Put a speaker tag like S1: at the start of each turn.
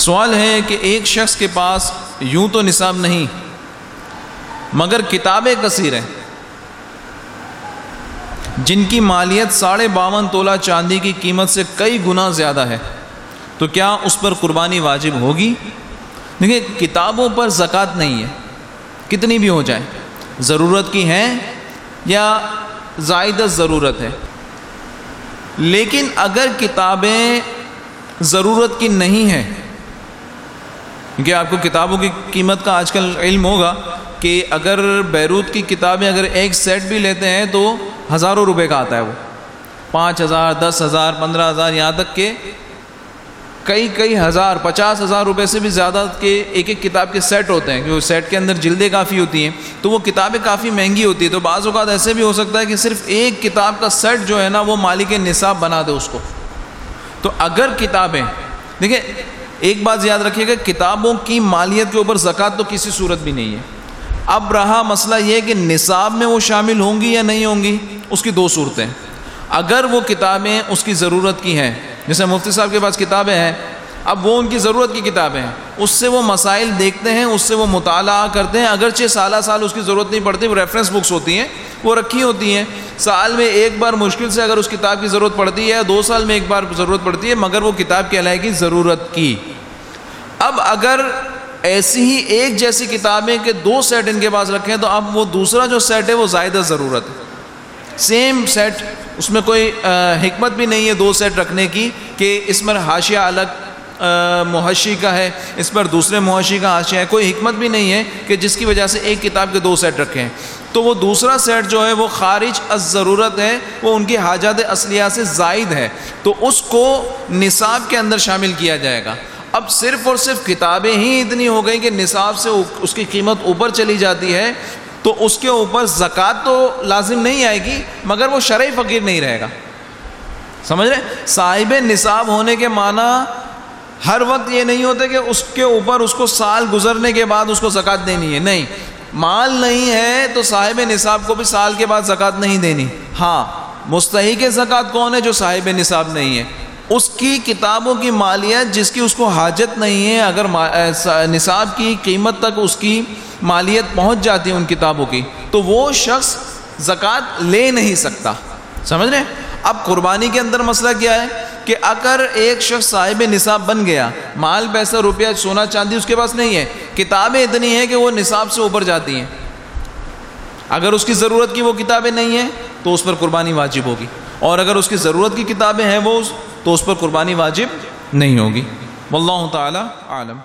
S1: سوال ہے کہ ایک شخص کے پاس یوں تو نصاب نہیں، مگر کتابیں کثیر ہیں۔ جن کی مالیت ساڑھے باون تولہ چاندی کی قیمت سے کئی گنا زیادہ ہے، تو کیا اس پر قربانی واجب ہوگی؟ دیکھیے کتابوں پر زکوٰۃ نہیں ہے، کتنی بھی ہو جائے، ضرورت کی ہیں یا زائدہ ضرورت ہے۔ لیکن اگر کتابیں ضرورت کی نہیں ہیں کیونکہ آپ کو کتابوں کی قیمت کا آج کل علم ہوگا کہ اگر بیروت کی کتابیں اگر ایک سیٹ بھی لیتے ہیں تو ہزاروں روپے کا آتا ہے وہ۔ پانچ ہزار، دس ہزار، پندرہ ہزار، یہاں تک کہ کئی کئی ہزار، پچاس ہزار روپے سے بھی زیادہ کے ایک ایک کتاب کے سیٹ ہوتے ہیں۔ کیونکہ سیٹ کے اندر جلدیں کافی ہوتی ہیں تو وہ کتابیں کافی مہنگی ہوتی ہیں۔ تو بعض اوقات ایسے بھی ہو سکتا ہے کہ صرف ایک کتاب کا سیٹ جو ہے نا وہ مالک نصاب بنا دے اس کو۔ تو اگر کتابیں، دیکھیں ایک بات یاد رکھیے گا کتابوں کی مالیت کے اوپر زکوٰۃ تو کسی صورت بھی نہیں ہے۔ اب رہا مسئلہ یہ کہ نصاب میں وہ شامل ہوں گی یا نہیں ہوں گی، اس کی دو صورتیں۔ اگر وہ کتابیں اس کی ضرورت کی ہیں، جیسے مفتی صاحب کے پاس کتابیں ہیں، اب وہ ان کی ضرورت کی کتابیں ہیں، اس سے وہ مسائل دیکھتے ہیں، اس سے وہ مطالعہ کرتے ہیں۔ اگرچہ سالہ سال اس کی ضرورت نہیں پڑتی، وہ ریفرنس بکس ہوتی ہیں وہ رکھی ہوتی ہیں۔ سال میں ایک بار مشکل سے اگر اس کتاب کی ضرورت پڑتی ہے، دو سال میں ایک بار ضرورت پڑتی ہے، مگر وہ کتاب کہلائے گی ضرورت کی۔ اب اگر ایسی ہی ایک جیسی کتابیں کہ دو سیٹ ان کے پاس رکھیں تو اب وہ دوسرا جو سیٹ ہے وہ زائدہ ضرورت ہے۔ سیم سیٹ اس میں کوئی حکمت بھی نہیں ہے دو سیٹ رکھنے کی کہ اس میں حاشیہ الگ محشی کا ہے، اس پر دوسرے محشی کا حاشیہ ہے۔ کوئی حکمت بھی نہیں ہے کہ جس کی وجہ سے ایک کتاب کے دو سیٹ رکھیں۔ تو وہ دوسرا سیٹ جو ہے وہ خارج از ضرورت ہے، وہ ان کی حاجات اصلیہ سے زائد ہے۔ تو اس کو نصاب کے اندر شامل کیا جائے گا۔ اب صرف اور صرف کتابیں ہی اتنی ہو گئیں کہ نصاب سے اس کی قیمت اوپر چلی جاتی ہے، تو اس کے اوپر زکوٰۃ تو لازم نہیں آئے گی، مگر وہ شرعی فقیر نہیں رہے گا۔ سمجھ رہے؟ صاحب نصاب ہونے کے معنی ہر وقت یہ نہیں ہوتے کہ اس کے اوپر اس کو سال گزرنے کے بعد اس کو زکوٰۃ دینی ہے، نہیں۔ مال نہیں ہے تو صاحب نصاب کو بھی سال کے بعد زکوٰۃ نہیں دینی۔ ہاں مستحق زکوٰۃ کون ہے جو صاحب نصاب نہیں ہے؟ اس کی کتابوں کی مالیت جس کی اس کو حاجت نہیں ہے، اگر نصاب کی قیمت تک اس کی مالیت پہنچ جاتی ہے ان کتابوں کی، تو وہ شخص زکوٰۃ لے نہیں سکتا۔ سمجھ رہے اب قربانی کے اندر مسئلہ کیا ہے کہ اگر ایک شخص صاحب نصاب بن گیا، مال، پیسہ، روپیہ، سونا، چاندی اس کے پاس نہیں ہے کتابیں اتنی ہیں کہ وہ نصاب سے اوپر جاتی ہیں۔ اگر اس کی ضرورت کی وہ کتابیں نہیں ہیں، تو اس پر قربانی واجب ہوگی۔ اور اگر اس کی ضرورت کی کتابیں ہیں وہ، تو اس پر قربانی واجب نہیں ہوگی۔ واللہ تعالی عالم